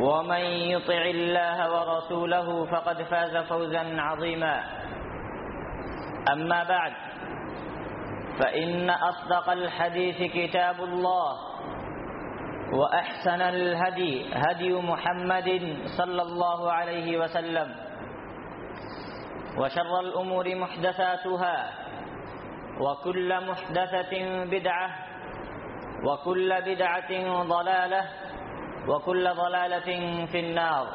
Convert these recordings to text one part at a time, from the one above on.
ومن يطع الله ورسوله فقد فاز فوزا عظيما. أما بعد، فإن أصدق الحديث كتاب الله وأحسن الهدي هدي محمد صلى الله عليه وسلم وشر الأمور محدثاتها وكل محدثة بدعة وكل بدعة ضلالة وكل ضلالة في النار.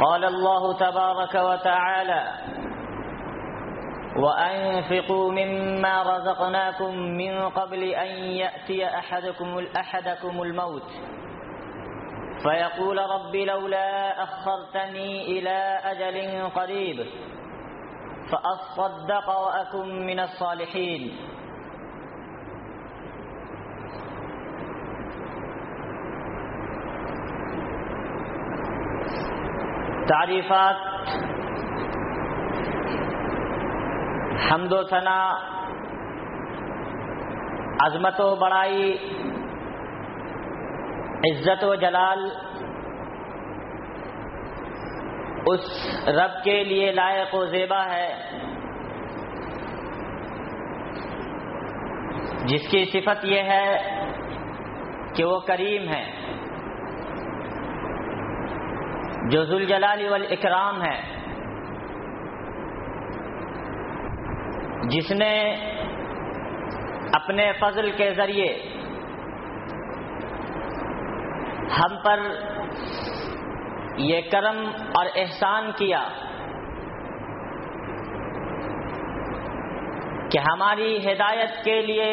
قال الله تبارك وتعالى وأنفقوا مما رزقناكم من قبل أن يأتي أحدكم, أحدكم الموت. فيقول رب لولا أخرتني إلى أجل قريب فأصدق وأكن من الصالحين. تعریفات، حمد و ثنا، عظمت و بڑائی، عزت و جلال اس رب کے لیے لائق و زیبا ہے، جس کی صفت یہ ہے کہ وہ کریم ہے۔ جو ذوالجلال والاکرام ہے، جس نے اپنے فضل کے ذریعے ہم پر یہ کرم اور احسان کیا کہ ہماری ہدایت کے لیے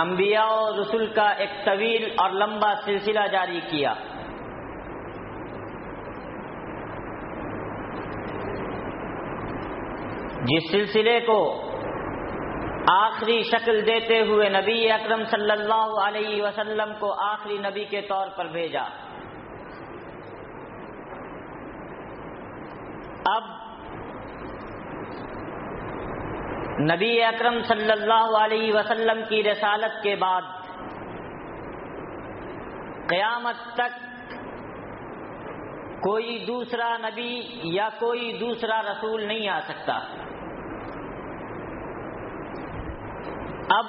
انبیاء و رسول کا ایک طویل اور لمبا سلسلہ جاری کیا۔ جس سلسلے کو آخری شکل دیتے ہوئے نبی اکرم صلی اللہ علیہ وسلم کو آخری نبی کے طور پر بھیجا۔ اب نبی اکرم صلی اللہ علیہ وسلم کی رسالت کے بعد قیامت تک کوئی دوسرا نبی یا کوئی دوسرا رسول نہیں آ سکتا۔ اب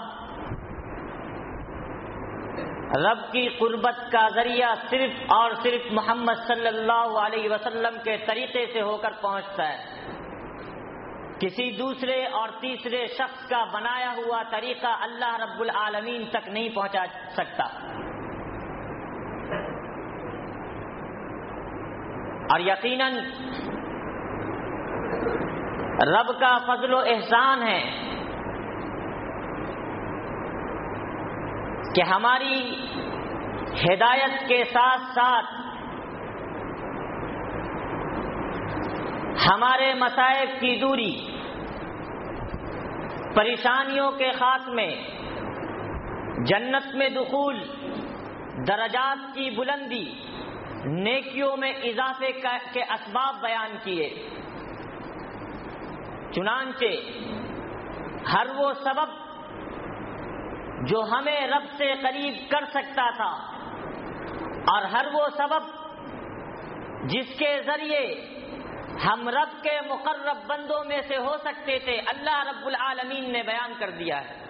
رب کی قربت کا ذریعہ صرف اور صرف محمد صلی اللہ علیہ وسلم کے طریقے سے ہو کر پہنچتا ہے۔ کسی دوسرے اور تیسرے شخص کا بنایا ہوا طریقہ اللہ رب العالمین تک نہیں پہنچا سکتا۔ اور یقیناً رب کا فضل و احسان ہے۔ کہ ہماری ہدایت کے ساتھ ساتھ ہمارے مسائب کی دوری، پریشانیوں کے خاتمے جنت میں دخول، درجات کی بلندی، نیکیوں میں اضافے کے اسباب بیان کیے۔ چنانچہ ہر وہ سبب جو ہمیں رب سے قریب کر سکتا تھا۔ اور ہر وہ سبب جس کے ذریعے ہم رب کے مقرب بندوں میں سے ہو سکتے تھے، اللہ رب العالمین نے بیان کر دیا ہے۔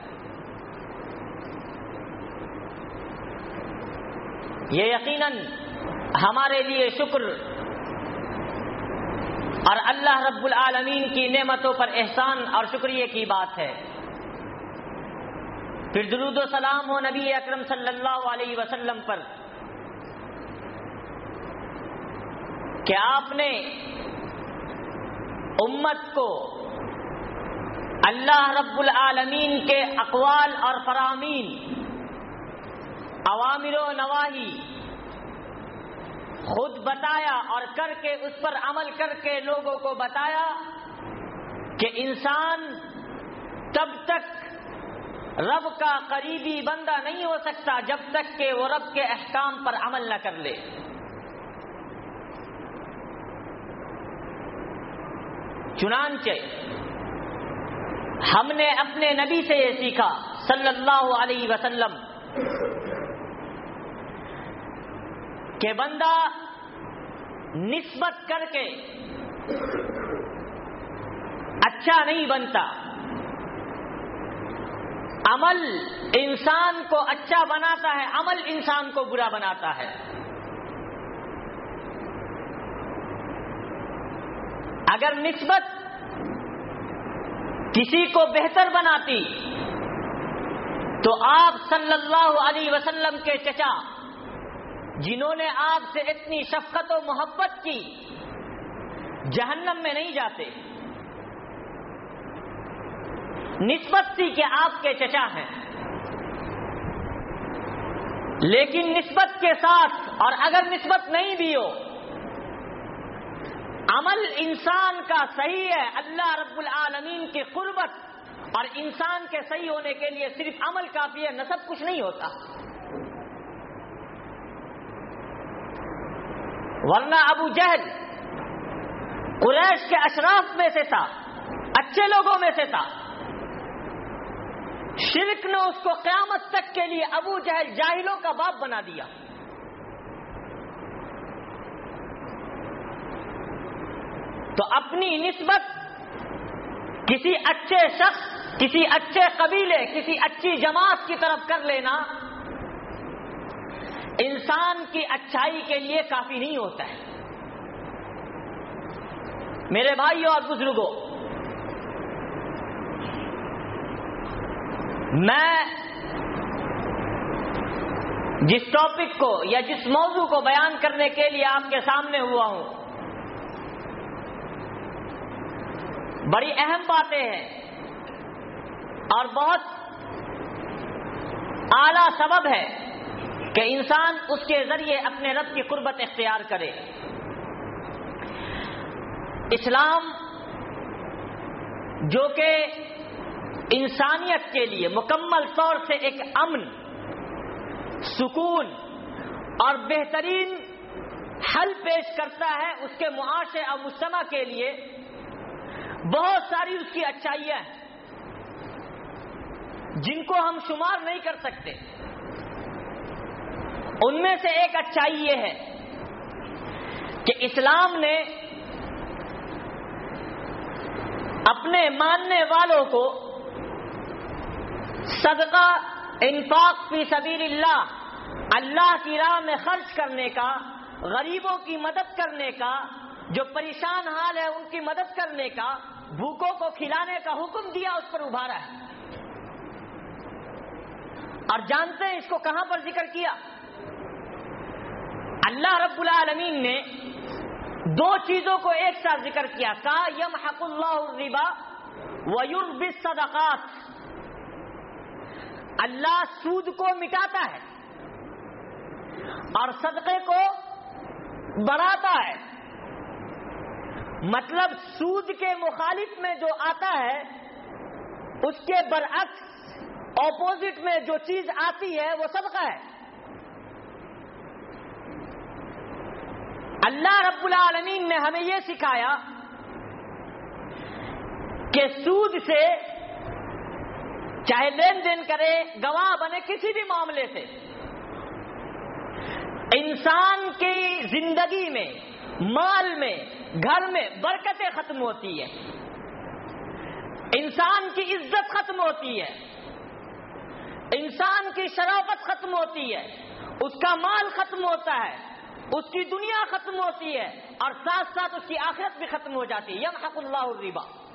یہ یقیناً ہمارے لیے شکر اور اللہ رب العالمین کی نعمتوں پر احسان اور شکریہ کی بات ہے۔ پھر درود و سلام ہو نبی اکرم صلی اللہ علیہ وسلم پر۔ کہ آپ نے امت کو اللہ رب العالمین کے اقوال اور فرامین، عوامر و نواحی خود بتایا اور کر کے اس پر عمل کر کے لوگوں کو بتایا کہ انسان تب تک رب کا قریبی بندہ نہیں ہو سکتا جب تک کہ وہ رب کے احکام پر عمل نہ کر لے۔ چنانچہ ہم نے اپنے نبی سے یہ سیکھا، صلی اللہ علیہ وسلم، کہ بندہ نسبت کر کے اچھا نہیں بنتا۔ عمل انسان کو اچھا بناتا ہے، عمل انسان کو برا بناتا ہے۔ اگر نسبت کسی کو بہتر بناتی، تو آپ صلی اللہ علیہ وسلم کے چچا، جنہوں نے آپ سے اتنی شفقت و محبت کی، جہنم میں نہیں جاتے۔ نسبت تھی کہ آپ کے چچا ہیں۔ لیکن نسبت کے ساتھ، اور اگر نسبت نہیں بھی ہو، عمل انسان کا صحیح ہے، اللہ رب العالمین کی قربت، اور انسان کے صحیح ہونے کے لیے صرف عمل کافی ہے، نصب کچھ نہیں ہوتا۔ ورنہ ابو جہل قریش کے اشراف میں سے تھا، اچھے لوگوں میں سے تھا۔ شرک نے اس کو قیامت تک کے لیے ابو جہل جاہلوں کا باپ بنا دیا۔ تو اپنی نسبت کسی اچھے شخص، کسی اچھے قبیلے، کسی اچھی جماعت کی طرف کر لینا، انسان کی اچھائی کے لیے کافی نہیں ہوتا ہے۔ میرے بھائیوں اور بزرگوں میں جس ٹاپک کو یا جس موضوع کو بیان کرنے کے لیے آپ کے سامنے ہوا ہوں، بڑی اہم باتیں ہیں اور بہت اعلی سبب ہے کہ انسان اس کے ذریعے اپنے رب کی قربت اختیار کرے۔ اسلام جو کہ انسانیت کے لیے مکمل طور سے ایک امن، سکون اور بہترین حل پیش کرتا ہے اس کے معاشرے اور مجتمع کے لیے۔ بہت ساری اس کی اچھائیاں ہیں، جن کو ہم شمار نہیں کر سکتے۔ ان میں سے ایک اچھائی یہ ہے کہ اسلام نے اپنے ماننے والوں کو صدقہ انفاق فی سبیل اللہ اللہ کی راہ میں خرچ کرنے کا، غریبوں کی مدد کرنے کا، جو پریشان حال ہے ان کی مدد کرنے کا، بھوکوں کو کھلانے کا حکم دیا اس پر ابھارا ہے۔ اور جانتے ہیں اس کو کہاں پر ذکر کیا؟ اللہ رب العالمین نے دو چیزوں کو ایک ساتھ ذکر کیا، کا یم حق اللہ ربا ویور صدقات اللہ سود کو مٹاتا ہے اور صدقے کو بڑھاتا ہے مطلب سود کے مخالف میں جو آتا ہے، اس کے برعکس اپوزٹ میں جو چیز آتی ہے، وہ صدقہ ہے۔ اللہ رب العالمین نے ہمیں یہ سکھایا کہ سود سے چاہے لین دین کرے، گواہ بنے، کسی بھی معاملے سے۔ انسان کی زندگی میں، مال میں، گھر میں برکتیں ختم ہوتی ہے انسان کی عزت ختم ہوتی ہے۔ انسان کی شرافت ختم ہوتی ہے۔ اس کا مال ختم ہوتا ہے۔ اس کی دنیا ختم ہوتی ہے۔ اور ساتھ ساتھ اس کی آخرت بھی ختم ہو جاتی ہے۔ یم حق اللہ الربا۔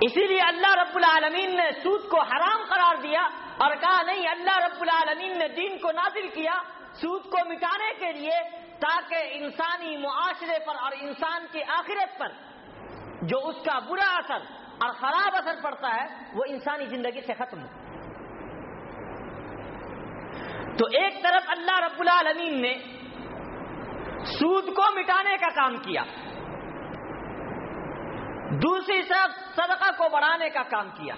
اسی لیے اللہ رب العالمین نے سود کو حرام قرار دیا اور کہا نہیں، اللہ رب العالمین نے دین کو نازل کیا سود کو مٹانے کے لیے تاکہ انسانی معاشرے پر اور انسان کی آخرت پر جو اس کا برا اثر اور خراب اثر پڑتا ہے، وہ انسانی زندگی سے ختم ہو۔ تو ایک طرف اللہ رب العالمین نے سود کو مٹانے کا کام کیا۔ دوسری طرف صدقہ کو بڑھانے کا کام کیا۔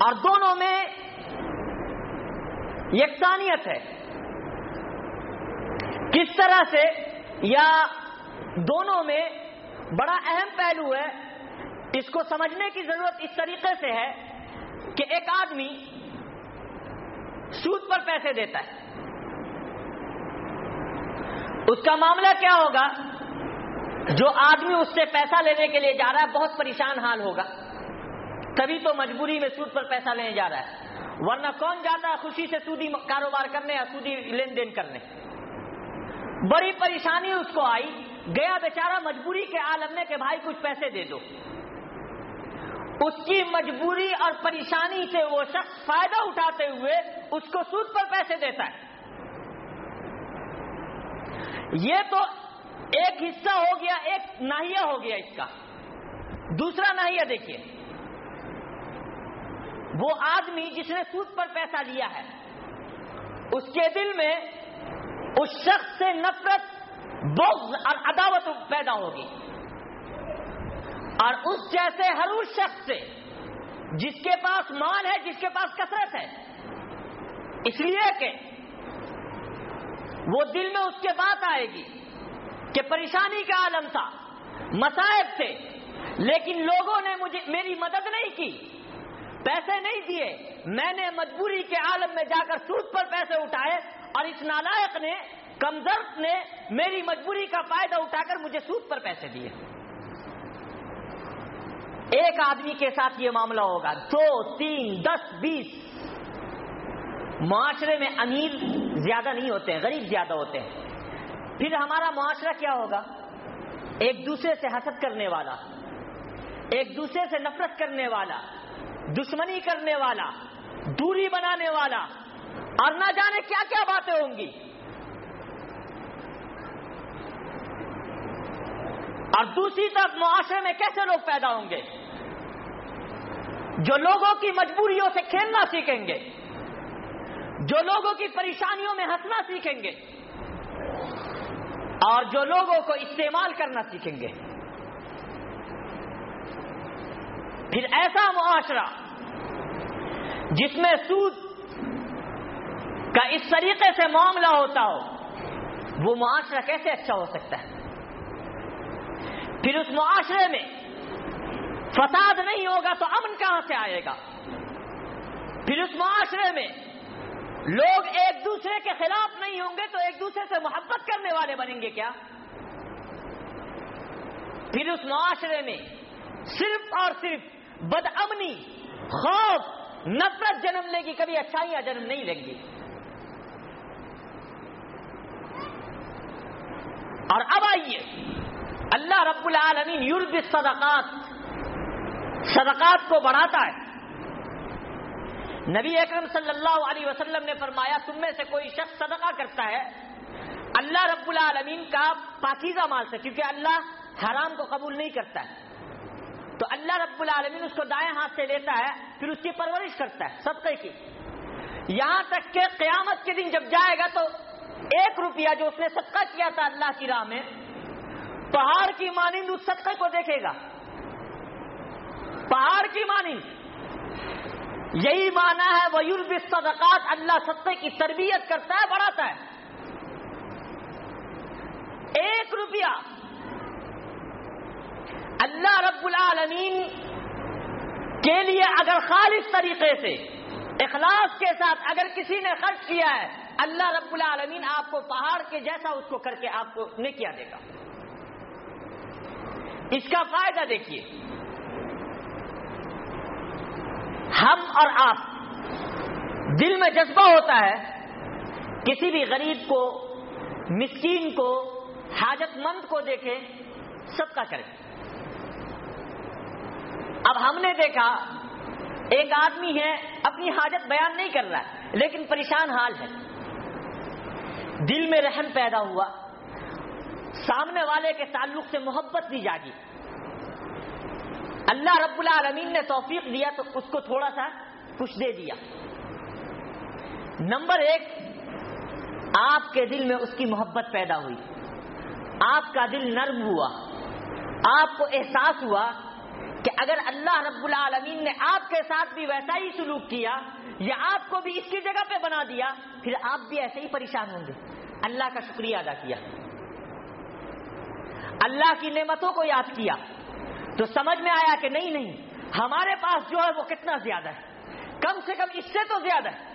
اور دونوں میں یکسانیت ہے۔ کس طرح سے یا دونوں میں بڑا اہم پہلو ہے، اس کو سمجھنے کی ضرورت اس طریقے سے ہے کہ ایک آدمی سود پر پیسے دیتا ہے۔ اس کا معاملہ کیا ہوگا؟ جو آدمی اس سے پیسہ لینے کے لیے جا رہا ہے، بہت پریشان حال ہوگا۔ تبھی تو مجبوری میں سود پر پیسہ لینے جا رہا ہے۔ ورنہ کون جاتا ہے خوشی سے سودی کاروبار کرنے یا سودی لین دین کرنے؟ بڑی پریشانی اس کو آئی۔ گیا بیچارہ مجبوری کے عالم میں کہ بھائی کچھ پیسے دے دو۔ اس کی مجبوری اور پریشانی سے وہ شخص فائدہ اٹھاتے ہوئے اس کو سود پر پیسے دیتا ہے۔ یہ تو ایک حصہ ہو گیا، ایک ناہیا ہو گیا اس کا۔ دوسرا ناہیا دیکھیے۔ وہ آدمی جس نے سود پر پیسہ لیا ہے، اس کے دل میں اس شخص سے نفرت، بغض اور عداوت پیدا ہوگی۔ اور اس جیسے ہر اس شخص سے، جس کے پاس مال ہے، جس کے پاس کثرت ہے۔ اس لیے کہ وہ دل میں اس کے بات آئے گی۔ کہ پریشانی کا عالم تھا مسائب تھے، لیکن لوگوں نے مجھے، میری مدد نہیں کی، پیسے نہیں دیے۔ میں نے مجبوری کے عالم میں جا کر سود پر پیسے اٹھائے اور اس نالائق نے کمزر نے میری مجبوری کا فائدہ اٹھا کر مجھے سود پر پیسے دیے۔ ایک آدمی کے ساتھ یہ معاملہ ہوگا۔ دو، تین، دس، بیس۔ معاشرے میں امیر زیادہ نہیں ہوتے ہیں غریب زیادہ ہوتے۔ ہیں پھر ہمارا معاشرہ کیا ہوگا؟ ایک دوسرے سے حسد کرنے والا، ایک دوسرے سے نفرت کرنے والا، دشمنی کرنے والا، دوری بنانے والا، اور نہ جانے کیا کیا باتیں ہوں گی۔ اور دوسری طرف معاشرے میں کیسے لوگ پیدا ہوں گے؟ جو لوگوں کی مجبوریوں سے کھیلنا سیکھیں گے، جو لوگوں کی پریشانیوں میں ہنسنا سیکھیں گے اور جو لوگوں کو استعمال کرنا سیکھیں گے۔ پھر ایسا معاشرہ جس میں سود کا اس طریقے سے معاملہ ہوتا ہو، وہ معاشرہ کیسے اچھا ہو سکتا ہے؟ پھر اس معاشرے میں فساد نہیں ہوگا تو امن کہاں سے آئے گا؟ پھر اس معاشرے میں لوگ ایک دوسرے کے خلاف نہیں ہوں گے تو ایک دوسرے سے محبت کرنے والے بنیں گے کیا؟ پھر اس معاشرے میں صرف اور صرف بد امنی خوف، نفرت جنم لے گی، کبھی اچھائیاں جنم نہیں لیں گی۔ اور اب آئیے، اللہ رب العالمین یورب صدقات صدقات کو بڑھاتا ہے۔ نبی اکرم صلی اللہ علیہ وسلم نے فرمایا، تم میں سے کوئی شخص صدقہ کرتا ہے، اللہ رب العالمین کا پاکیزہ مال سے، کیونکہ اللہ حرام کو قبول نہیں کرتا ہے۔ تو اللہ رب العالمین اس کو دائیں ہاتھ سے لیتا ہے، پھر اس کی پرورش کرتا ہے، صدقے کی۔ یہاں تک کہ قیامت کے دن جب جائے گا تو ایک روپیہ جو اس نے صدقہ کیا تھا اللہ کی راہ میں، پہاڑ کی مانند اس صدقے کو دیکھے گا۔ پہاڑ کی مانند۔ یہی مانا ہے وہ صدقات اللہ سطح کی تربیت کرتا ہے، بڑھاتا ہے۔ ایک روپیہ۔ اللہ رب العالمین کے لیے اگر خالص طریقے سے، اخلاص کے ساتھ اگر کسی نے خرچ کیا ہے، اللہ رب العالمین آپ کو پہاڑ کے جیسا اس کو کر کے آپ کو نے کیا دے گا۔ اس کا فائدہ دیکھیے۔ ہم اور آپ دل میں جذبہ ہوتا ہے کسی بھی غریب کو، مسکین کو، حاجت مند کو دیکھے سب کا کریں۔ اب ہم نے دیکھا، ایک آدمی ہے، اپنی حاجت بیان نہیں کر رہا ہے، لیکن پریشان حال ہے۔ دل میں رحم پیدا ہوا، سامنے والے کے تعلق سے محبت دی جاگی۔ اللہ رب العالمین نے توفیق دیا تو اس کو تھوڑا سا کچھ دے دیا۔ نمبر ایک، آپ کے دل میں اس کی محبت پیدا ہوئی۔ آپ کا دل نرم ہوا۔ آپ کو احساس ہوا کہ اگر اللہ رب العالمین نے آپ کے ساتھ بھی ویسا ہی سلوک کیا یا آپ کو بھی اس کی جگہ پہ بنا دیا، پھر آپ بھی ایسے ہی پریشان ہوں گے۔ اللہ کا شکریہ ادا کیا۔ اللہ کی نعمتوں کو یاد کیا۔ تو سمجھ میں آیا کہ نہیں نہیں، ہمارے پاس جو ہے وہ کتنا زیادہ ہے؟ کم سے کم اس سے تو زیادہ ہے۔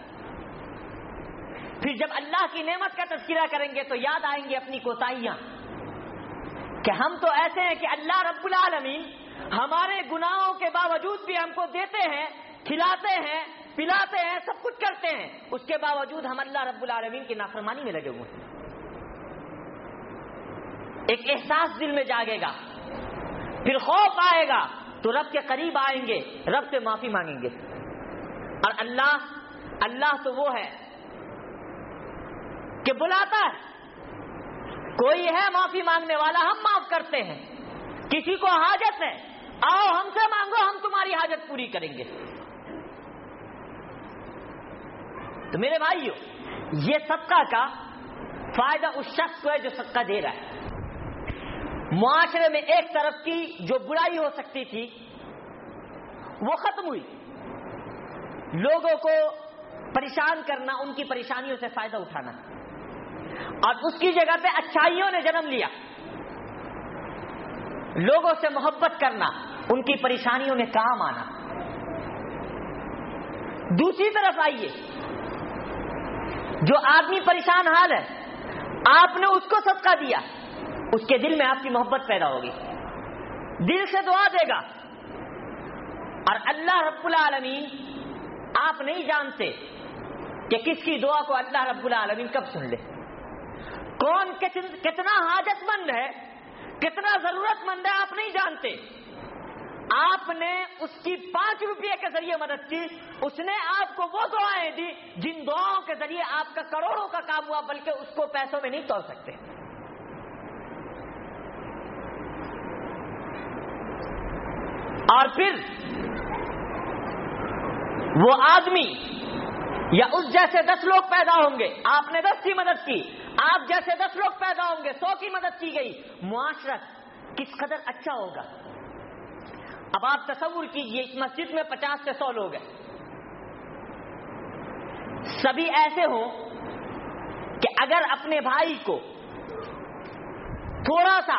پھر جب اللہ کی نعمت کا تذکرہ کریں گے تو یاد آئیں گے اپنی کوتاہیاں۔ کہ ہم تو ایسے ہیں کہ اللہ رب العالمین ہمارے گناہوں کے باوجود بھی ہم کو دیتے ہیں، کھلاتے ہیں، پلاتے ہیں، سب کچھ کرتے ہیں۔ اس کے باوجود ہم اللہ رب العالمین کی نافرمانی میں لگے ہوئے ہیں۔ ایک احساس دل میں جاگے گا۔ پھر خوف آئے گا تو رب کے قریب آئیں گے، رب سے معافی مانگیں گے۔ اور اللہ اللہ تو وہ ہے کہ بلاتا ہے۔ کوئی ہے معافی مانگنے والا، ہم معاف کرتے ہیں۔ کسی کو حاجت ہے، آؤ ہم سے مانگو، ہم تمہاری حاجت پوری کریں گے۔ تو میرے بھائیو، یہ صدقہ کا فائدہ اس شخص کو ہے جو صدقہ دے رہا ہے۔ معاشرے میں ایک طرف کی جو برائی ہو سکتی تھی، وہ ختم ہوئی۔ لوگوں کو پریشان کرنا، ان کی پریشانیوں سے فائدہ اٹھانا۔ اور اس کی جگہ پہ اچھائیوں نے جنم لیا۔ لوگوں سے محبت کرنا، ان کی پریشانیوں میں کام آنا۔ دوسری طرف آئیے۔ جو آدمی پریشان حال ہے، آپ نے اس کو صدقہ دیا۔ اس کے دل میں آپ کی محبت پیدا ہوگی۔ دل سے دعا دے گا۔ اور اللہ رب العالمین آپ نہیں جانتے کہ کس کی دعا کو اللہ رب العالمین کب سن لے۔ کون کتنا حاجت مند ہے، کتنا ضرورت مند ہے آپ نہیں جانتے۔ آپ نے اس کی پانچ روپے کے ذریعے مدد کی، اس نے آپ کو وہ دعائیں دی جن دعاؤں کے ذریعے آپ کا کروڑوں کا کام ہوا، بلکہ اس کو پیسوں میں نہیں توڑ سکتے۔ اور پھر وہ آدمی یا اس جیسے دس لوگ پیدا ہوں گے، آپ نے دس کی مدد کی، آپ جیسے دس لوگ پیدا ہوں گے، سو کی مدد کی گئی معاشرت کس قدر اچھا ہوگا؟ اب آپ تصور کیجیے، اس مسجد میں پچاس سے سو لوگ ہیں۔ سبھی ایسے ہوں کہ اگر اپنے بھائی کو تھوڑا سا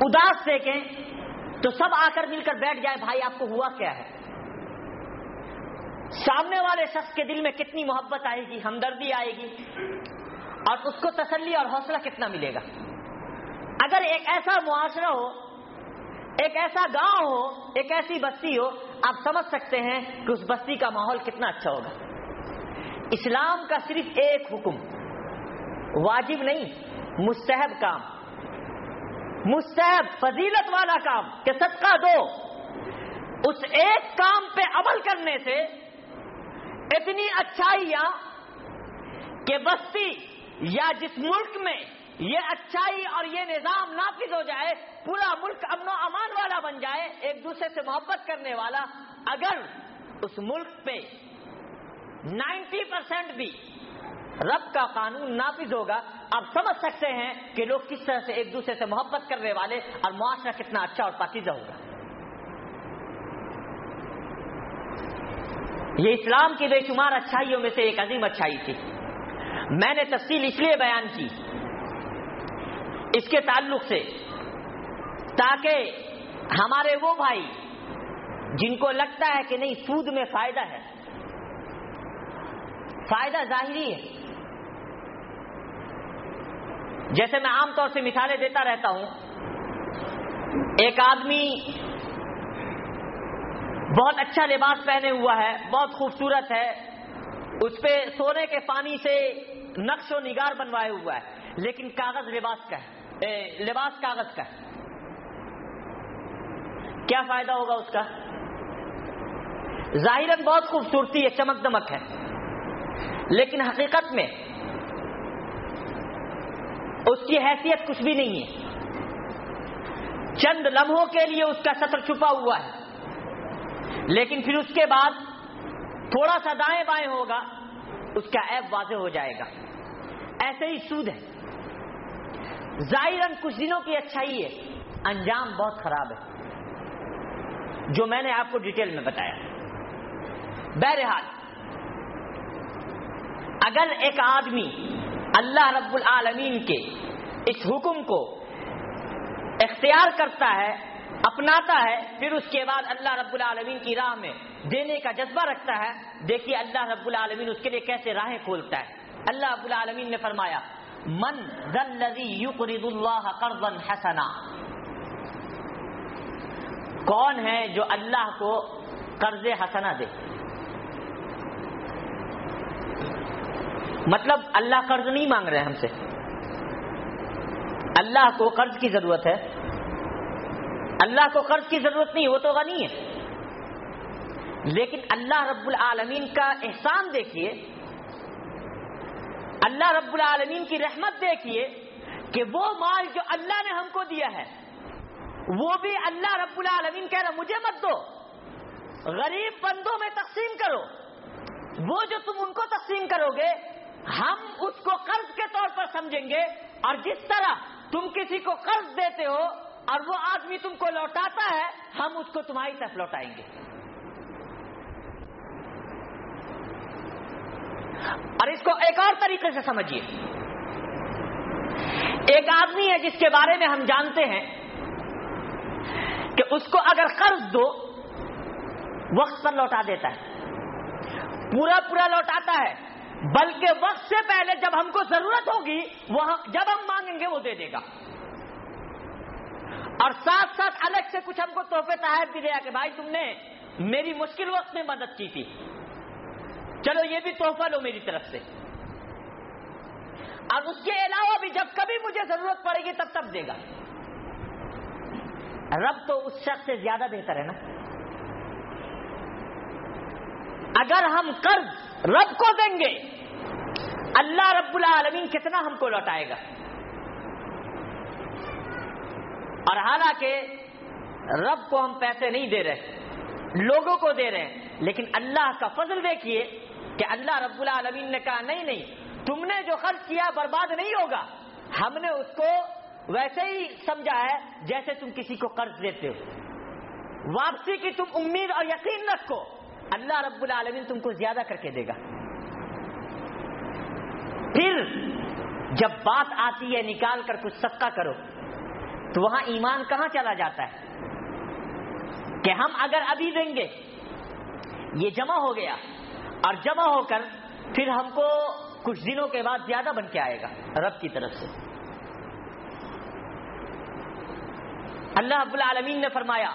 اداس دیکھیں تو سب آ کر مل کر بیٹھ جائے بھائی آپ کو ہوا کیا ہے؟ سامنے والے شخص کے دل میں کتنی محبت آئے گی، ہمدردی آئے گی، اور اس کو تسلی اور حوصلہ کتنا ملے گا؟ اگر ایک ایسا معاشرہ ہو، ایک ایسا گاؤں ہو، ایک ایسی بستی ہو، آپ سمجھ سکتے ہیں کہ اس بستی کا ماحول کتنا اچھا ہوگا۔ اسلام کا صرف ایک حکم، واجب نہیں، مستحب کام۔ مستحب فضیلت والا کام کہ صدقہ دو۔ اس ایک کام پہ عمل کرنے سے اتنی اچھائیاں کہ بستی یا جس ملک میں یہ اچھائی اور یہ نظام نافذ ہو جائے، پورا ملک امن و امان والا بن جائے، ایک دوسرے سے محبت کرنے والا، اگر اس ملک پہ نائنٹی پرسینٹ بھی رب کا قانون نافذ ہوگا آپ سمجھ سکتے ہیں کہ لوگ کس طرح سے ایک دوسرے سے محبت کرنے والے اور معاشرہ کتنا اچھا اور پاکیزہ ہوگا۔ یہ اسلام کی بے شمار اچھائیوں میں سے ایک عظیم اچھائی تھی۔ میں نے تفصیل اس لیے بیان کی۔ اس کے تعلق سے تاکہ ہمارے وہ بھائی جن کو لگتا ہے کہ نہیں، سود میں فائدہ ہے۔ فائدہ ظاہری ہے۔ جیسے میں عام طور سے مثالیں دیتا رہتا ہوں، ایک آدمی بہت اچھا لباس پہنے ہوا ہے، بہت خوبصورت ہے، اس پہ سونے کے پانی سے نقش و نگار بنوائے ہوا ہے، لیکن کاغذ لباس کا ہے لباس کاغذ کا ہے۔ کیا فائدہ ہوگا اس کا؟ ظاہر بہت خوبصورتی ہے، چمک دمک ہے، لیکن حقیقت میں اس کی حیثیت کچھ بھی نہیں ہے۔ چند لمحوں کے لیے اس کا سطر چھپا ہوا ہے۔ لیکن پھر اس کے بعد تھوڑا سا دائیں بائیں ہوگا، اس کا ایپ واضح ہو جائے گا۔ ایسے ہی سود ہے۔ ظاہر کچھ دنوں کی اچھائی ہے۔ انجام بہت خراب ہے۔ جو میں نے آپ کو ڈیٹیل میں بتایا۔ بہرحال، اگر ایک آدمی اللہ رب العالمین کے اس حکم کو اختیار کرتا ہے، اپناتا ہے، پھر اس کے بعد اللہ رب العالمین کی راہ میں دینے کا جذبہ رکھتا ہے۔ دیکھیے اللہ رب العالمین اس کے لیے کیسے راہیں کھولتا ہے۔ اللہ رب العالمین نے فرمایا، من يقرض اللہ قرضا حسنا کون ہے جو اللہ کو قرض حسنا دے؟ مطلب اللہ قرض نہیں مانگ رہے ہم سے۔ اللہ کو قرض کی ضرورت ہے۔ اللہ کو قرض کی ضرورت نہیں، وہ تو غنی ہے۔ لیکن اللہ رب العالمین کا احسان دیکھیے، اللہ رب العالمین کی رحمت دیکھیے کہ وہ مال جو اللہ نے ہم کو دیا ہے، وہ بھی اللہ رب العالمین کہہ رہا مجھے مت دو، غریب بندوں میں تقسیم کرو۔ وہ جو تم ان کو تقسیم کرو گے ہم اس کو قرض کے طور پر سمجھیں گے اور جس طرح تم کسی کو قرض دیتے ہو اور وہ آدمی تم کو لوٹاتا ہے، ہم اس کو تمہاری طرف لوٹائیں گے۔ اور اس کو ایک اور طریقے سے سمجھیے۔ ایک آدمی ہے جس کے بارے میں ہم جانتے ہیں کہ اس کو اگر قرض دو، وقت پر لوٹا دیتا ہے۔ پورا پورا لوٹاتا ہے۔ بلکہ وقت سے پہلے جب ہم کو ضرورت ہوگی وہ جب ہم مانگیں گے وہ دے دے گا۔ اور ساتھ ساتھ الگ سے کچھ ہم کو تحفے تحائف بھی دیا کہ بھائی تم نے میری مشکل وقت میں مدد کی تھی۔ چلو یہ بھی تحفہ لو میری طرف سے۔ اور اس کے علاوہ بھی جب کبھی مجھے ضرورت پڑے گی تب تب دے گا۔ رب تو اس شخص سے زیادہ بہتر ہے نا؟ اگر ہم قرض رب کو دیں گے، اللہ رب العالمین کتنا ہم کو لوٹائے گا؟ اور حالانکہ رب کو ہم پیسے نہیں دے رہے، لوگوں کو دے رہے ہیں، لیکن اللہ کا فضل دیکھیے کہ اللہ رب العالمین نے کہا، نہیں نہیں، تم نے جو خرچ کیا برباد نہیں ہوگا۔ ہم نے اس کو ویسے ہی سمجھا ہے جیسے تم کسی کو قرض دیتے ہو۔ واپسی کی تم امید اور یقین رکھو۔ اللہ رب العالمین تم کو زیادہ کر کے دے گا۔ پھر جب بات آتی ہے نکال کر کچھ صدقہ کرو، تو وہاں ایمان کہاں چلا جاتا ہے؟ کہ ہم اگر ابھی دیں گے، یہ جمع ہو گیا۔ اور جمع ہو کر پھر ہم کو کچھ دنوں کے بعد زیادہ بن کے آئے گا، رب کی طرف سے۔ اللہ اب العالمین نے فرمایا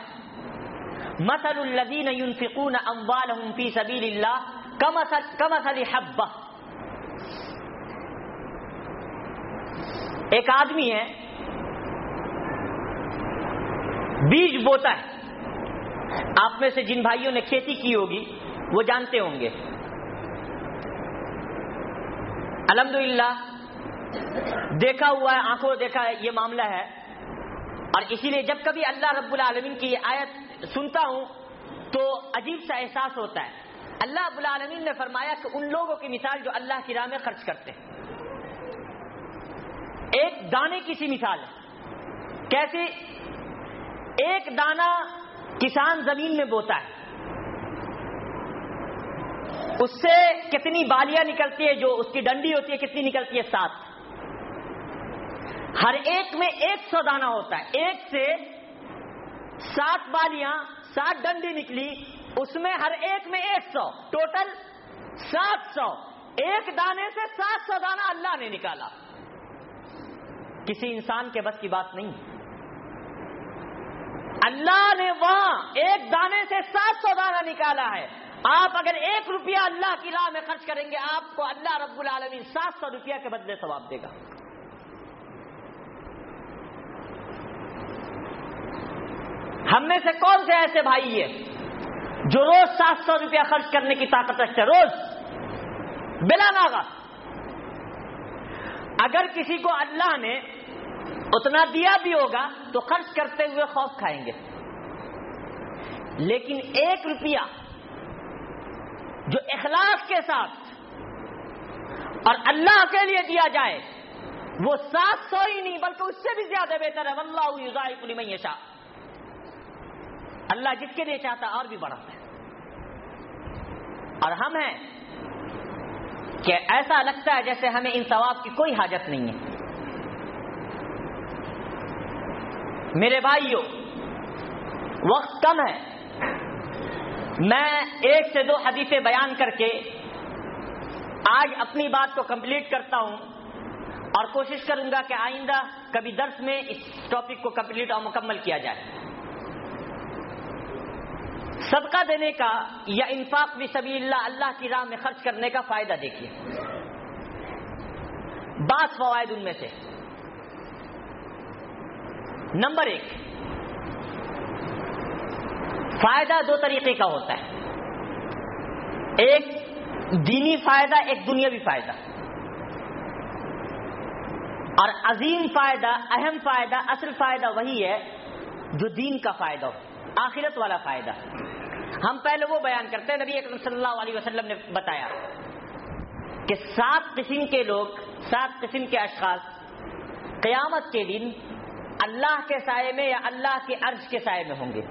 مسل الدین ينفقون اموالهم في سبيل الله كمثل كمثل حبه ایک آدمی ہے، بیج بوتا ہے۔ آپ میں سے جن بھائیوں نے کھیتی کی ہوگی، وہ جانتے ہوں گے۔ الحمدللہ، دیکھا ہوا ہے، آنکھوں دیکھا ہے، یہ معاملہ ہے۔ اور اسی لیے جب کبھی اللہ رب العالمین کی یہ آیت سنتا ہوں تو عجیب سا احساس ہوتا ہے۔ اللہ رب العالمین نے فرمایا کہ ان لوگوں کی مثال جو اللہ کی راہ میں خرچ کرتے ہیں۔ ایک دانے کی سی مثال ہے۔ کیسے ایک دانا کسان زمین میں بوتا ہے۔ اس سے کتنی بالیاں نکلتی ہے جو اس کی ڈنڈی ہوتی ہے، کتنی نکلتی ہے سات۔ ہر ایک میں ایک سو دانا ہوتا ہے۔ ایک سے سات بالیاں، سات ڈنڈی نکلی، اس میں ہر ایک میں ایک سو۔ ٹوٹل سات سو۔ ایک دانے سے سات سو دانا اللہ نے نکالا۔ کسی انسان کے بس کی بات نہیں۔ اللہ نے وہاں ایک دانے سے سات سو دانا نکالا ہے۔ آپ اگر ایک روپیہ اللہ کی راہ میں خرچ کریں گے، آپ کو اللہ رب العالمین سات سو روپیہ کے بدلے ثواب دے گا۔ ہم میں سے کون سے ایسے بھائی ہیں جو روز سات سو روپیہ خرچ کرنے کی طاقت رکھتے روز. بلا ناگا اگر کسی کو اللہ نے اتنا دیا بھی ہوگا تو خرچ کرتے ہوئے خوف کھائیں گے. لیکن ایک روپیہ جو اخلاق کے ساتھ اور اللہ کے لیے دیا جائے، وہ سات سو ہی نہیں، بلکہ اس سے بھی زیادہ بہتر ہے. واللہ شاہ اللہ جس کے لیے چاہتا اور بھی بڑھاتا ہے۔ اور ہم ہیں کہ ایسا لگتا ہے جیسے ہمیں ان ثواب کی کوئی حاجت نہیں ہے۔ میرے بھائیوں وقت کم ہے۔ میں ایک سے دو حدیثیں بیان کر کے آج اپنی بات کو کمپلیٹ کرتا ہوں اور کوشش کروں گا کہ آئندہ کبھی درس میں اس ٹاپک کو کمپلیٹ اور مکمل کیا جائے۔ صدقہ دینے کا یا انفاق بھی سبھی اللہ اللہ کی راہ میں خرچ کرنے کا فائدہ دیکھیے۔ بعض فوائد ان میں سے۔ نمبر ایک، فائدہ دو طریقے کا ہوتا ہے۔ ایک دینی فائدہ، ایک دنیاوی فائدہ۔ اور عظیم فائدہ، اہم فائدہ، اصل فائدہ وہی ہے جو دین کا فائدہ ہو۔ آخرت والا فائدہ۔ ہم پہلے وہ بیان کرتے ہیں، نبی اکرم صلی اللہ علیہ وسلم نے بتایا کہ سات قسم کے لوگ، سات قسم کے اشخاص قیامت کے دن اللہ کے سائے میں یا اللہ کے عرض کے سائے میں ہوں گے۔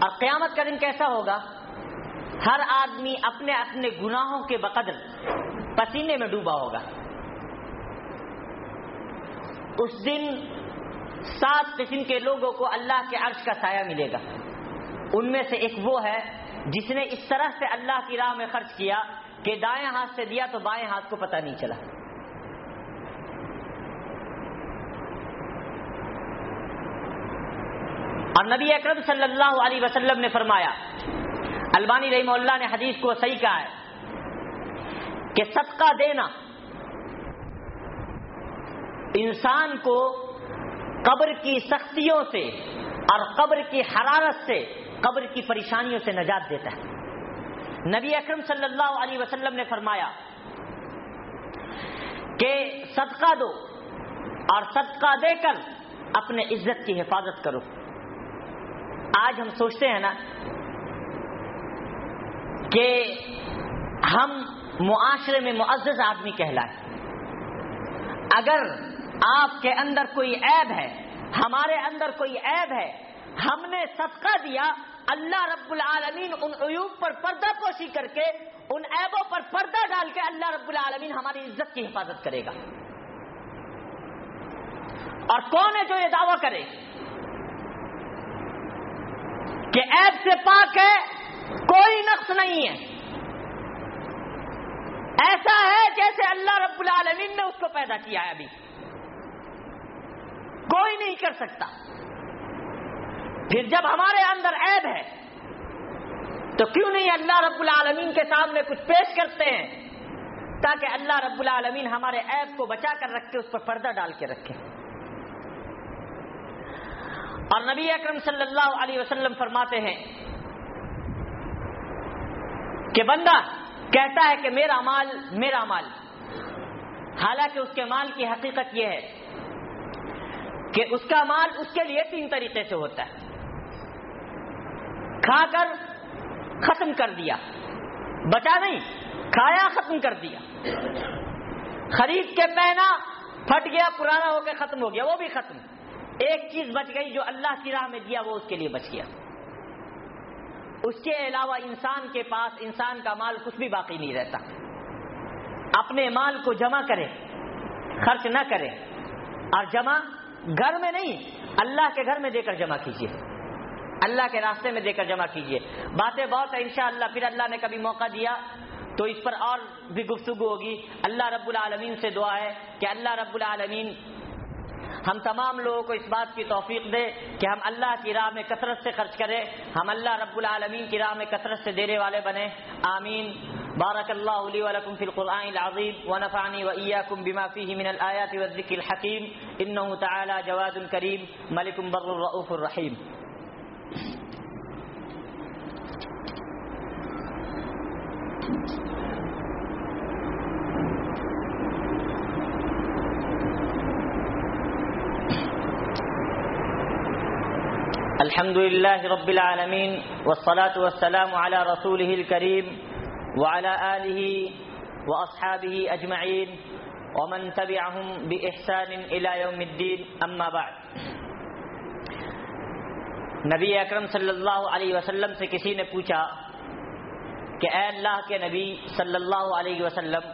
اور قیامت کا دن کیسا ہوگا؟ ہر آدمی اپنے اپنے گناہوں کے بقدر پسینے میں ڈوبا ہوگا۔ اس دن سات قسم کے لوگوں کو اللہ کے عرش کا سایہ ملے گا۔ ان میں سے ایک وہ ہے جس نے اس طرح سے اللہ کی راہ میں خرچ کیا کہ دائیں ہاتھ سے دیا تو بائیں ہاتھ کو پتہ نہیں چلا۔ اور نبی اکرم صلی اللہ علیہ وسلم نے فرمایا، البانی رحم اللہ نے حدیث کو صحیح کہا ہے کہ صدقہ دینا انسان کو قبر کی سختیوں سے اور قبر کی حرارت سے قبر کی پریشانیوں سے نجات دیتا ہے۔ نبی اکرم صلی اللہ علیہ وسلم نے فرمایا کہ صدقہ دو اور صدقہ دے کر اپنے عزت کی حفاظت کرو۔ آج ہم سوچتے ہیں نا کہ ہم معاشرے میں معزز آدمی کہلائے اگر آپ کے اندر کوئی عیب ہے، ہمارے اندر کوئی عیب ہے۔ ہم نے صدقہ دیا، اللہ رب العالمین ان عیوب پر پردہ پوشی کر کے، ان عیبوں پر پردہ ڈال کے اللہ رب العالمین ہماری عزت کی حفاظت کرے گا۔ اور کون ہے جو یہ دعویٰ کرے؟ کہ عیب سے پاک ہے، کوئی نقص نہیں ہے۔ ایسا ہے جیسے اللہ رب العالمین نے اس کو پیدا کیا ہے ابھی۔ کوئی نہیں کر سکتا۔ پھر جب ہمارے اندر عیب ہے، تو کیوں نہیں اللہ رب العالمین کے سامنے کچھ پیش کرتے ہیں؟ تاکہ اللہ رب العالمین ہمارے عیب کو بچا کر رکھے، اس پر پردہ ڈال کے رکھے۔ اور نبی اکرم صلی اللہ علیہ وسلم فرماتے ہیں کہ بندہ کہتا ہے کہ میرا مال میرا مال۔ حالانکہ اس کے مال کی حقیقت یہ ہے کہ اس کا مال اس کے لیے تین طریقے سے ہوتا ہے۔ کھا کر ختم کر دیا۔ بچا نہیں، کھایا ختم کر دیا۔ خرید کے پہنا، پھٹ گیا، پرانا ہو کے ختم ہو گیا، وہ بھی ختم۔ ایک چیز بچ گئی جو اللہ کی راہ میں دیا، وہ اس کے لیے بچ گیا۔ اس کے علاوہ انسان کے پاس انسان کا مال کچھ بھی باقی نہیں رہتا۔ اپنے مال کو جمع کرے، خرچ نہ کرے اور جمع گھر میں نہیں، اللہ کے گھر میں دے کر جمع کیجیے اللہ کے راستے میں دے کر جمع کیجیے باتیں بہت ہیں، انشاءاللہ پھر اللہ نے کبھی موقع دیا تو اس پر اور بھی گفتگو ہوگی۔ اللہ رب العالمین سے دعا ہے کہ اللہ رب العالمین ہم تمام لوگوں کو اس بات کی توفیق دے کہ ہم اللہ کی راہ میں کثرت سے خرچ کریں، ہم اللہ رب العالمین کی راہ میں کثرت سے دینے والے بنے آمین۔ بارك الله لي ولكم في القرآن العظيم ونفعني وإياكم بما فيه من الآيات والذكر الحكيم إنه تعالى جواد كريم ملك بر الرؤوف الرحيم الحمد لله رب العالمين والصلاة والسلام على رسوله الكريم وعلى آله وأصحابه أجمعين ومن تبعهم بإحسان إلى يوم الدين. أما بعد. نبی اکرم صلی اللہ علیہ وسلم سے کسی نے پوچھا کہ اے اللہ کے نبی صلی اللہ علیہ وسلم،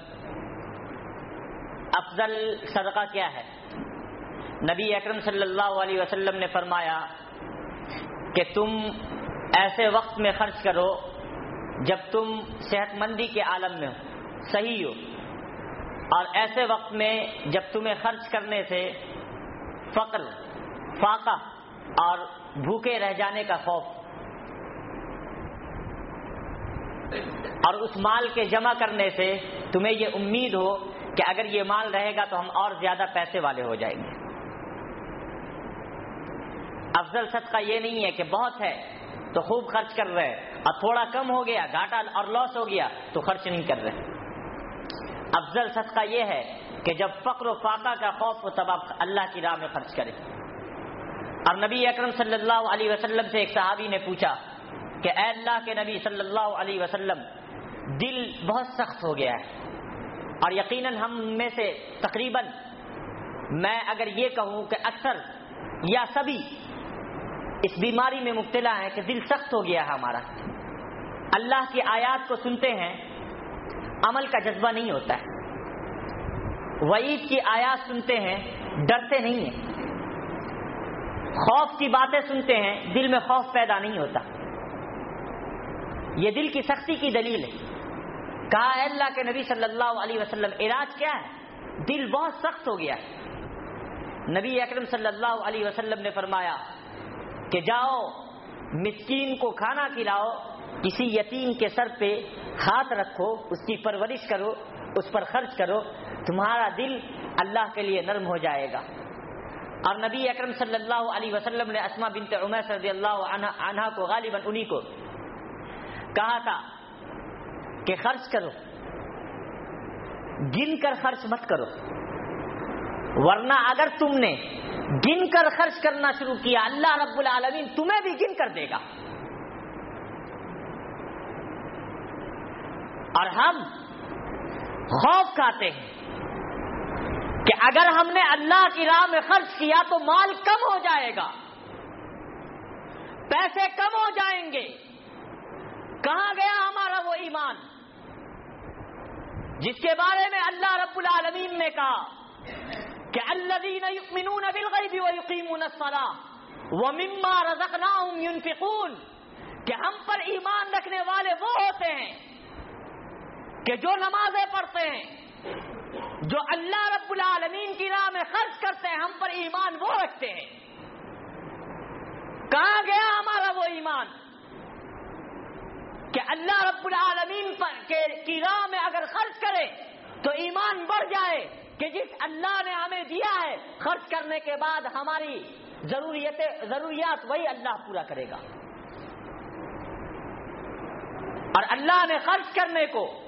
افضل صدقہ کیا ہے؟ نبی اکرم صلی اللہ علیہ وسلم نے فرمایا کہ تم ایسے وقت میں خرچ کرو جب تم صحت مندی کے عالم میں ہو، صحیح ہو، اور ایسے وقت میں جب تمہیں خرچ کرنے سے فقر، فاقہ اور بھوکے رہ جانے کا خوف، اور اس مال کے جمع کرنے سے تمہیں یہ امید ہو کہ اگر یہ مال رہے گا تو ہم اور زیادہ پیسے والے ہو جائیں گے۔ افضل صدقہ یہ نہیں ہے کہ بہت ہے تو خوب خرچ کر رہے اور تھوڑا کم ہو گیا، گھاٹا اور لاس ہو گیا، تو خرچ نہیں کر رہے۔ افضل صدقہ یہ ہے کہ جب فقر و فاقہ کا خوف ہو تب آپ اللہ کی راہ میں خرچ کریں۔ اور نبی اکرم صلی اللہ علیہ وسلم سے ایک صحابی نے پوچھا کہ اے اللہ کے نبی صلی اللہ علیہ وسلم، دل بہت سخت ہو گیا ہے۔ اور یقیناً ہم میں سے تقریباً، میں اگر یہ کہوں کہ اکثر یا سبھی اس بیماری میں مبتلا ہیں کہ دل سخت ہو گیا ہے ہمارا۔ اللہ کی آیات کو سنتے ہیں، عمل کا جذبہ نہیں ہوتا ہے۔ وعید کی آیات سنتے ہیں، ڈرتے نہیں ہیں۔ خوف کی باتیں سنتے ہیں، دل میں خوف پیدا نہیں ہوتا۔ یہ دل کی سختی کی دلیل ہے۔ کہا اے اللہ کے نبی صلی اللہ علیہ وسلم علاج کیا ہے؟ دل بہت سخت ہو گیا ہے۔ نبی اکرم صلی اللہ علیہ وسلم نے فرمایا کہ جاؤ، مسکین کو کھانا کھلاؤ، کسی یتیم کے سر پہ ہاتھ رکھو، اس کی پرورش کرو، اس پر خرچ کرو، تمہارا دل اللہ کے لیے نرم ہو جائے گا۔ اور نبی اکرم صلی اللہ علیہ وسلم نے اسما بنت عمیر رضی اللہ عنہ کو، غالباً انہی کو کہا تھا کہ خرچ کرو، گن کر خرچ مت کرو۔ ورنہ اگر تم نے گن کر خرچ کرنا شروع کیا، اللہ رب العالمین تمہیں بھی گن کر دے گا۔ اور ہم خوف کھاتے ہیں کہ اگر ہم نے اللہ کی راہ میں خرچ کیا تو مال کم ہو جائے گا۔ پیسے کم ہو جائیں گے۔ کہاں گیا ہمارا وہ ایمان؟ جس کے بارے میں اللہ رب العالمین نے کہا۔ کہ الذين يؤمنون بالغيب ويقيمون الصلاة ومما رزقناهم ينفقون کہ ہم پر ایمان رکھنے والے وہ ہوتے ہیں کہ جو نمازیں پڑھتے ہیں، جو اللہ رب العالمین کی راہ میں خرچ کرتے ہیں، ہم پر ایمان وہ رکھتے ہیں۔ کہاں گیا ہمارا وہ ایمان؟ کہ اللہ رب العالمین پر کی راہ میں اگر خرچ کرے تو ایمان بڑھ جائے۔ کہ جس اللہ نے ہمیں دیا ہے، خرچ کرنے کے بعد ہماری ضروریت ضروریات وہی اللہ پورا کرے گا۔ اور اللہ نے خرچ کرنے کو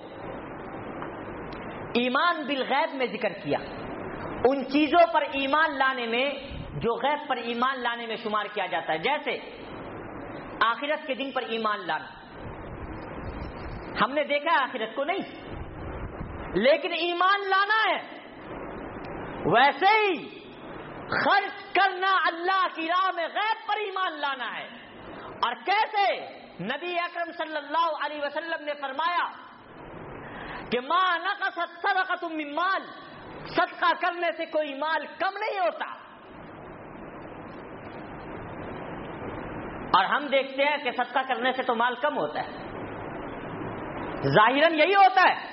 ایمان بالغیب میں ذکر کیا۔ ان چیزوں پر ایمان لانے میں، جو غیب پر ایمان لانے میں شمار کیا جاتا ہے۔ جیسے آخرت کے دن پر ایمان لانا۔ ہم نے دیکھا آخرت کو نہیں، لیکن ایمان لانا ہے۔ ویسے ہی خرچ کرنا اللہ کی راہ میں غیب پر ایمان لانا ہے۔ اور کیسے نبی اکرم صلی اللہ علیہ وسلم نے فرمایا کہ ماں نقصت صدقت من مال، صدقہ کرنے سے کوئی مال کم نہیں ہوتا۔ اور ہم دیکھتے ہیں کہ صدقہ کرنے سے تو مال کم ہوتا ہے۔ ظاہراً یہی ہوتا ہے۔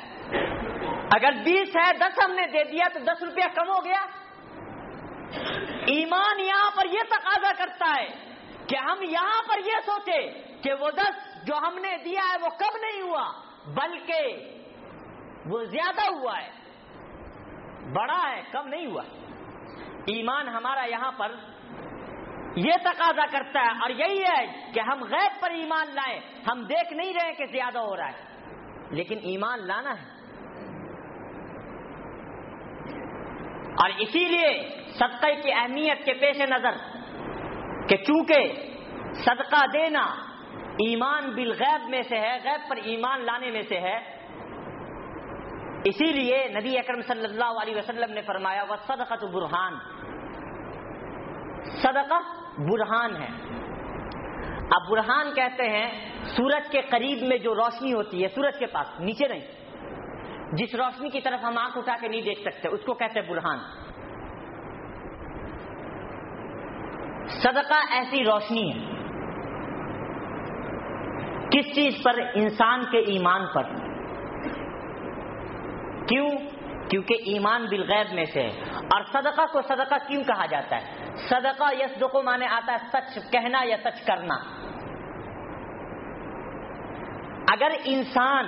اگر بیس ہے، دس ہم نے دے دیا تو دس روپیہ کم ہو گیا۔ ایمان یہاں پر یہ تقاضا کرتا ہے کہ ہم یہاں پر یہ سوچے کہ وہ دس جو ہم نے دیا ہے، وہ کم نہیں ہوا، بلکہ وہ زیادہ ہوا ہے۔ بڑا ہے، کم نہیں ہوا۔ ایمان ہمارا یہاں پر یہ تقاضا کرتا ہے، اور یہی ہے کہ ہم غیب پر ایمان لائیں۔ ہم دیکھ نہیں رہے کہ زیادہ ہو رہا ہے، لیکن ایمان لانا ہے۔ اور اسی لیے صدقے کی اہمیت کے پیش نظر کہ چونکہ صدقہ دینا ایمان بالغیب میں سے ہے، غیب پر ایمان لانے میں سے ہے، اسی لیے نبی اکرم صلی اللہ علیہ وسلم نے فرمایا وہ صدقہ تو برہان صدقہ برہان ہے۔ اب برہان کہتے ہیں سورج کے قریب میں جو روشنی ہوتی ہے، سورج کے پاس، نیچے نہیں۔ جس روشنی کی طرف ہم آنکھ اٹھا کے نہیں دیکھ سکتے، اس کو کہتے برہان۔ صدقہ ایسی روشنی ہے۔ کس چیز پر؟ انسان کے ایمان پر۔ کیوں؟ کیونکہ ایمان بالغیب میں سے ہے۔ اور صدقہ کو صدقہ کیوں کہا جاتا ہے؟ صدقہ یس کو مانے آتا ہے سچ کہنا یا سچ کرنا۔ اگر انسان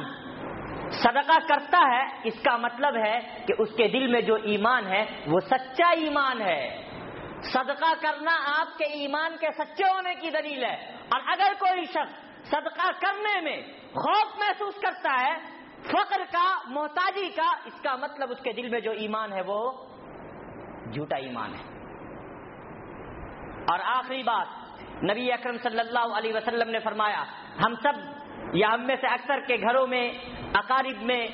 صدقہ کرتا ہے، اس کا مطلب ہے کہ اس کے دل میں جو ایمان ہے، وہ سچا ایمان ہے۔ صدقہ کرنا آپ کے ایمان کے سچے ہونے کی دلیل ہے۔ اور اگر کوئی شخص صدقہ کرنے میں خوف محسوس کرتا ہے، فقر کا، محتاجی کا، اس کا مطلب اس کے دل میں جو ایمان ہے، وہ جھوٹا ایمان ہے۔ اور آخری بات، نبی اکرم صلی اللہ علیہ وسلم نے فرمایا، ہم سب یا ہم میں سے اکثر کے گھروں میں، اقارب میں،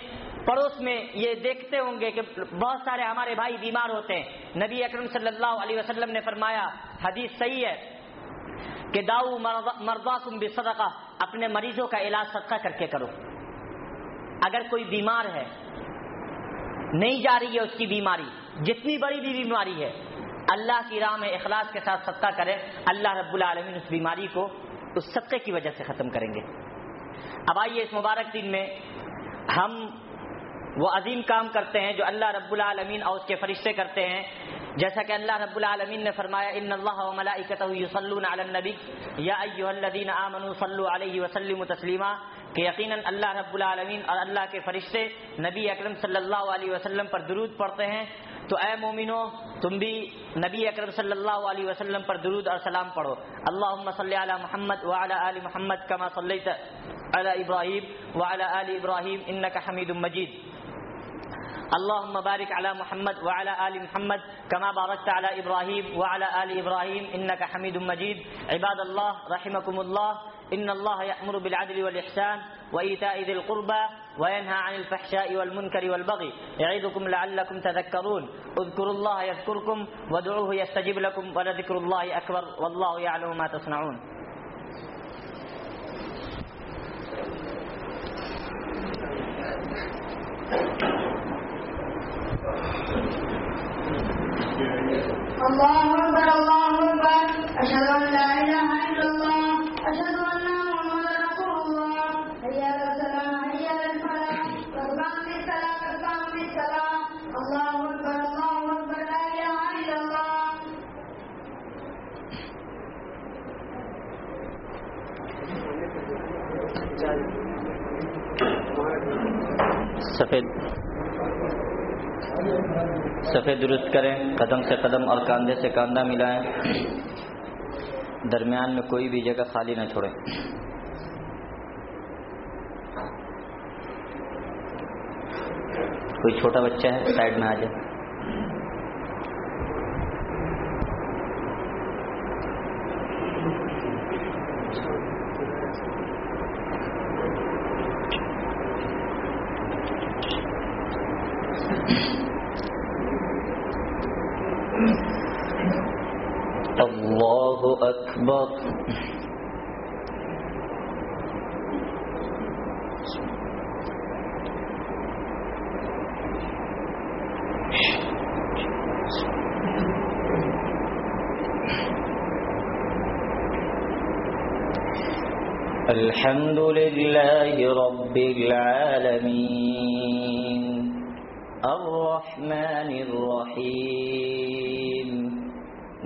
پڑوس میں یہ دیکھتے ہوں گے کہ بہت سارے ہمارے بھائی بیمار ہوتے ہیں۔ نبی اکرم صلی اللہ علیہ وسلم نے فرمایا، حدیث صحیح ہے کہ داؤ مردا تم بھی صدقہ اپنے مریضوں کا علاج صدقہ کر کے کرو۔ اگر کوئی بیمار ہے، نہیں جا رہی ہے اس کی بیماری، جتنی بڑی بھی بیماری ہے، اللہ کی راہ میں اخلاص کے ساتھ صدقہ کرے اللہ رب العالمین اس بیماری کو، اس صدقے کی وجہ سے ختم کریں گے۔ اب آئیے اس مبارک دن میں ہم وہ عظیم کام کرتے ہیں جو اللہ رب العالمین اور اس کے فرشتے کرتے ہیں۔ جیسا کہ اللہ رب العالمین نے فرمایا، ان اللہ و یصلون علی النبی۔ یا ایھا الذین آمنوا صلوا علیہ وسلموا تسلیما۔ کہ یقیناً اللہ رب العالمین اور اللہ کے فرشتے نبی اکرم صلی اللہ علیہ وسلم پر درود پڑھتے ہیں۔ تو اے مومنو، تم بھی نبی اکرم صلی اللہ علیہ وسلم پر درود اور سلام پڑھو۔ اللہ صلی علی محمد وعلی آل محمد کما صلیت۔ علی ابراہیم وعلی آل ابراہیم انک حمید مجید اللهم بارك على محمد وعلى آل محمد كما باركت على إبراهيم وعلى آل إبراهيم إنك حميد مجيد. عباد الله، رحمكم الله. إن الله يأمر بالعدل والإحسان وإيتاء ذي القربى وينهى عن الفحشاء والمنكر والبغي. يعظكم لعلكم تذكرون. اذكروا الله يذكركم وادعوه يستجب لكم ولذكر الله أكبر. والله يعلم ما تصنعون. الله أكبر الله أكبر أشهد ان لا إله إلا الله أشهد أن محمدا رسول الله هيا على السلام هيا على الفلاح قد قامت الصلاة قد قامت الصلاة الله أكبر الله أكبر لا إله إلا الله سفید۔ سفید درست کریں، قدم سے قدم اور کاندھے سے کاندھا ملائیں۔ درمیان میں کوئی بھی جگہ خالی نہ چھوڑیں۔ کوئی چھوٹا بچہ ہے سائڈ میں آ جائے۔ الحمد لله رب العالمين. الرحمن الرحيم.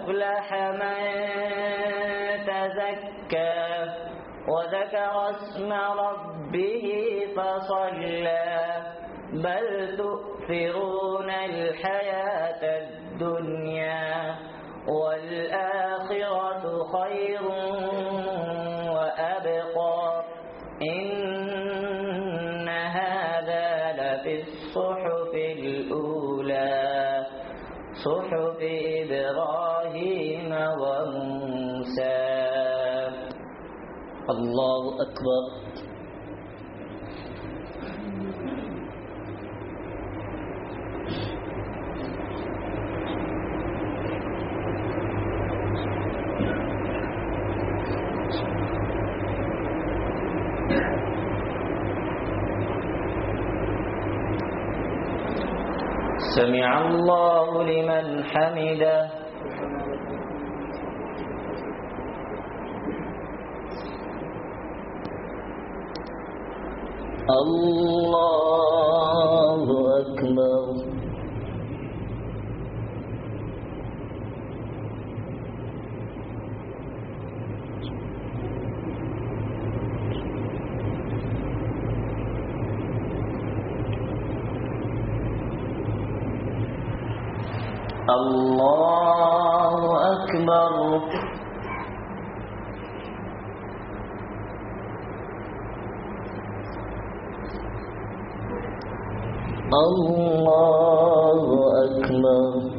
أفلح من تزكى وذكر اسم ربه فصلى بل تؤثرون الحياة الدنيا والآخرة خير وأبقى إن الله أكبر سمع الله لمن حمده الله أكبر الله أكبر الله أكبر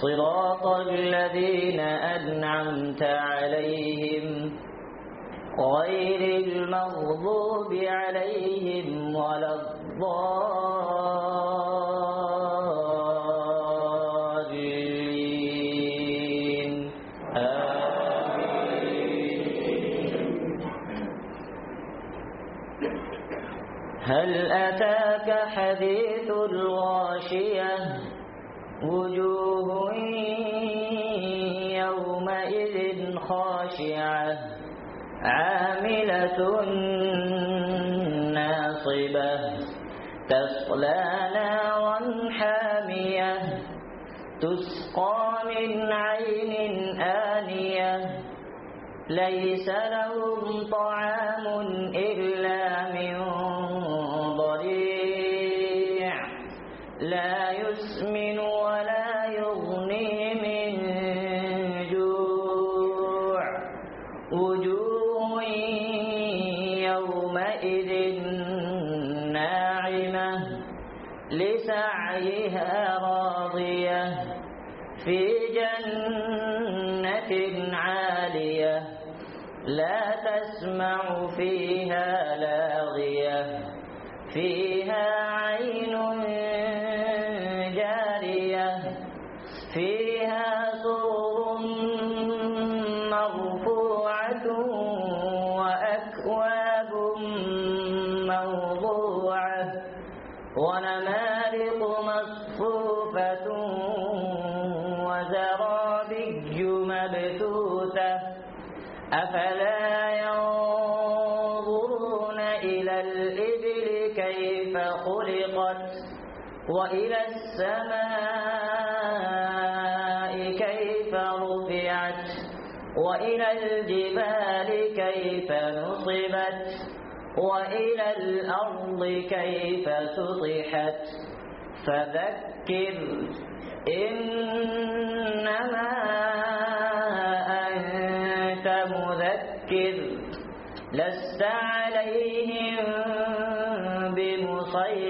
صراط الذين أنعمت عليهم غير المغضوب عليهم ولا الضالين. هل أتاك حديث الغاشية؟ وجوه خاشعة عاملة ناصبة تصلى نارا حامية تسقى من عين آنية ليس لهم طعام إلا فی وإلى السماء كيف رفعت وإلى الجبال كيف نصبت وإلى الأرض كيف سطحت فذكر إنما أنت مذكر لست عليهم بمسيطر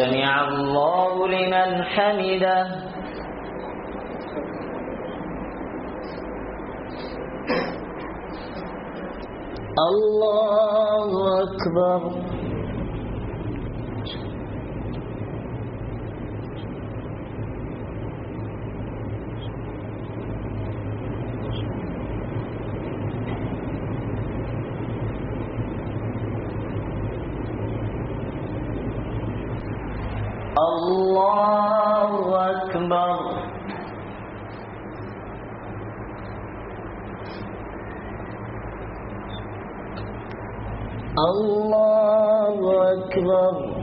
سمع الله لمن حمده. الله أكبر. الله أكبر الله أكبر